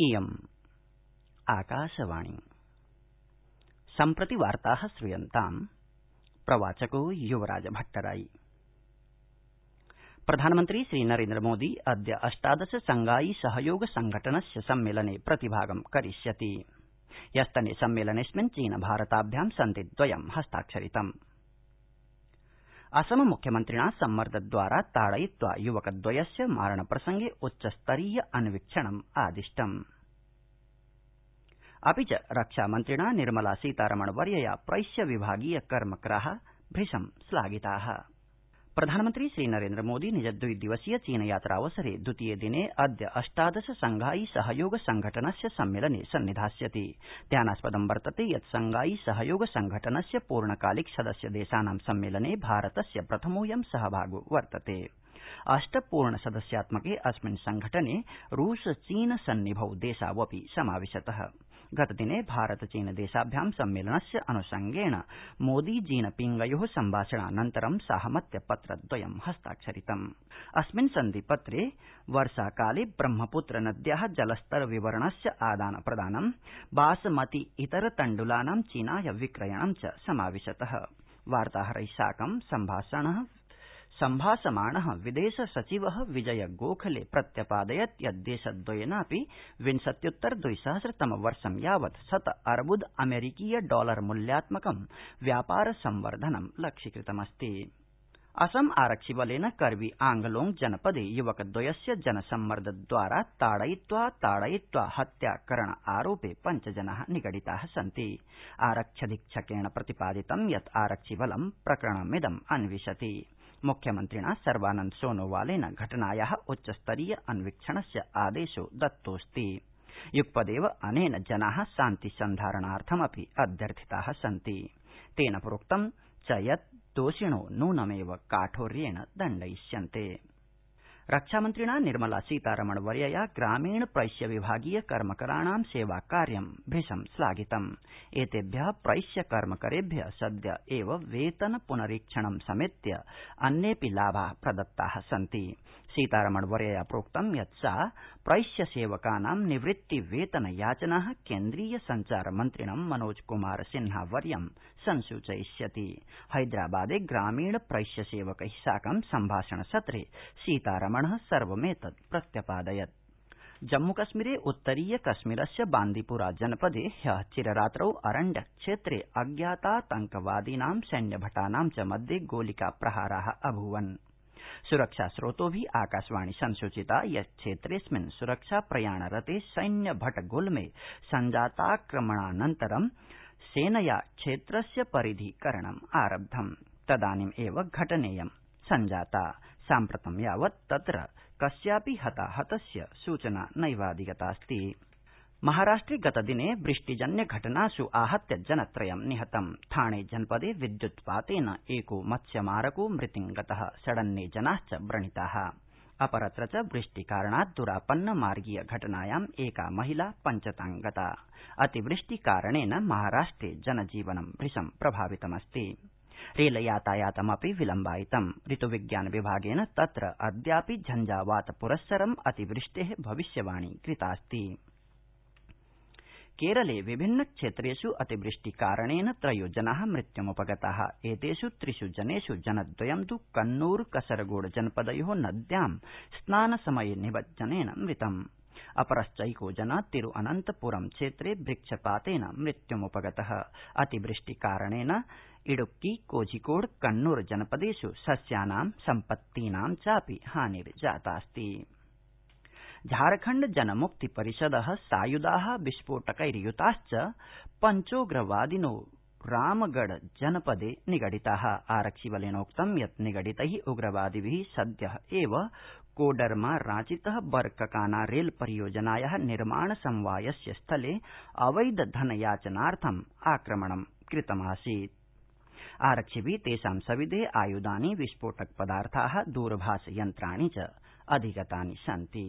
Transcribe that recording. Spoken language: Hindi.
इयम्। आकाशवाणी। सम्प्रति वार्ता श्रूयन्ताम् प्रवाचको युवराज भट्टराई प्रधानमन्त्री श्रीनरेन्द्रमोदी अद्य अष्टादश संगाई सहयोग संघटनस्य सम्मेलने प्रतिभागं करिष्यति। ह्यस्तने सम्मेलनेऽस्मिन् चीन भारताभ्यां सन्धि द्वयं हस्ताक्षरितम्। असम मुख्यमन्त्रिणा सम्मर्द द्वारा ताडयित्वा युवकद्वयस्य मारण प्रसंगे उच्चस्तरीय अन्वीक्षणम् आदिष्टम्। अपि च रक्षामन्त्रिणा निर्मला सीतारमण वर्यया प्रैष्य विभागीय कर्मकरा भृशं श्लाघिता। प्रधानमन्त्री श्रीनरेन्द्रमोदी निज द्वि दिवसीय चीन यात्रावसरे द्वितीये दिने अद्य अष्टादश संघाई सहयोग संघटनस्य सम्मेलने सन्निधास्यति। ध्यानास्पदं वर्तते यत् संघाई सहयोग संघटनस्य पूर्णकालिक सदस्य देशानां सम्मेलने भारतस्य प्रथमोऽयं सहभागो वर्तते। अष्ट पूर्ण सदस्यात्मके अस्मिन् संघटने रूस चीन सन्निभौ देशावपि समाविशत। गतदिने भारत चीन देशाभ्यां सम्मेलनस्य अनुषंगेण मोदी जीनपिंगयो सम्भाषणानन्तरं साहमत्य पत्रद्वयं हस्ताक्षरितम्। अस्मिन् सन्धिपत्रे वर्षाकाले ब्रह्मपुत्र नद्या जलस्तर विवरणस्य आदान प्रदानं बासमती इतर तण्डुलानां चीनाय विक्रयणं च समाविशत। वार्ताहरै साकं सम्भाषण सम्भाषमाण विदेश सचिव विजय गोखले प्रत्यपादयत् यत् देशद्वयेनापि विंशत्युत्तर द्विसहस्रतम वर्ष यावत् शत अर्बुद अमेरिकीय डॉलर मूल्यात्मकं व्यापार संवर्धनं लक्ष्यीकृतमस्ति। असम आरक्षिबलेन करवी आंगलोंग जनपदे युवकद्वयस्य जनसम्मर्द द्वारा ताडयित्वा ताडयित्वा हत्याकरण आरोपे पञ्च जना निगडिता सन्ति। आरक्ष्यधीक्षकेण प्रतिपादितं यत् आरक्षिबलं प्रकरणमिदम् अन्विषति। मुख्यमन्त्रिणा सर्बानन्द सोनोवालेन घटनाया उच्चस्तरीय अन्वीक्षणस्य आदेशो दत्तोऽस्ति। युगपदेव अनेन जना शान्ति सन्धारणार्थमपि अध्यर्थिता सन्ति। तेन प्रोक्तं च यत् दोषिणो नूनमेव काठोर्येण दण्डयिष्यन्ते। रक्षामन्त्रिणा निर्मला सीतारमण वर्यया ग्रामीण प्रैष्य विभागीय कर्मकराणां सेवाकार्यं भृशं श्लाघितम्। एतेभ्य प्रैष्य कर्मकरेभ्य सद्य एव वेतन पुनरीक्षणं समेत्य अन्येऽपि लाभा प्रदत्ता सन्ति। सीतारमण वर्यया प्रोक्तं यत् सा प्रैष्य सेवकानां निवृत्ति वेतन याचना केंद्रीय सञ्चार मन्त्रिणं मनोज कुमार सिन्हा वर्यं संसूचयिष्यति। हैदराबादे ग्रामीण प्रैष्य सेवकै साकं सम्भाषण सत्रे सीतारमण सर्वमेतत् प्रत्यपादयत्। जम्मूकश्मीरे उत्तरीय कश्मीरस्य बांदीपुरा जनपदे ह्य चिररात्रौ अरण्य क्षेत्रे अज्ञातातंकवादीनां सैन्यभटानां च मध्ये गोलिका प्रहारा अभूवन् सुरक्षास्रोतोभि आकाशवाणी संसूचिता यत् क्षेत्रेऽस्मिन् सुरक्षा प्रयाणरते सैन्य भट गुल्मे सञ्जाताक्रमणानन्तरं सेनया क्षेत्रस्य परिधिकरणम् आरब्धम्। तदानीमेव घटनेयं सञ्जाता। साम्प्रतं यावत् तत्र कस्यापि हताहतस्य सूचना नैवाधिगतास्ति। महाराष्ट्रे गतदिने वृष्टिजन्य घटनासु आहत्य जनत्रयं निहतम् ठाणे जनपदे विद्युत्पातेन एको मत्स्यमारको मृतिंगत षडन्ये जनाश्च व्रणिता। अपरत्र च वृष्टिकारणात् दुरापन्न मार्गीय घटनायाम् एका महिला पञ्चतां अतिवृष्टिकारणेन महाराष्ट्रे जनजीवनं भृशं प्रभावितमस्ति। रेलयातायातमपि विलम्बायितम् ऋतुविज्ञान विभागेन तत्र अद्यापि झञ्झावात पुरस्सरम् अतिवृष्टे भविष्यवाणी कृतास्ति केरले विभिन्न क्षेत्रेष् अतिवृष्टिकारणेन त्रयो जना मृत्युमुपगता एतेष् त्रिष् जनेष् जनद्वयं तु कन्नूर कसरगोड जनपदयो नद्यां स्नानसमये निमज्जनेन मृतम् अपरश्चैको जन तिरुअनन्तपुरम क्षेत्रे वृक्षपातेन मृत्युमुपगत अतिवृष्टिकारणेन इडुक्की, कोझिकोड, कन्नूर जनपदेष् सस्यानां, सम्पत्तीनां चापि हानिर्जातास्ति। झारखण्ड जनमुक्ति परिषद सायुधा विस्फोटकैर्युताश्च पञ्चोग्रवादिनो रामगढ़ जनपदे निगडिता। आरक्षिबलेनोक्तं यत् निगडितै उग्रवादिभि सद्य एव कोडरमा रांचीत बरककाना रेल परियोजनाया निर्माण समवायस्य स्थले अवैध धनयाचनार्थम् आक्रमणं कृतमासीत्। आरक्षिभि तेषां सविधे आयुधानि विस्फोटक पदार्था दूरभाष यन्त्राणि च अधिगतानि सन्ति।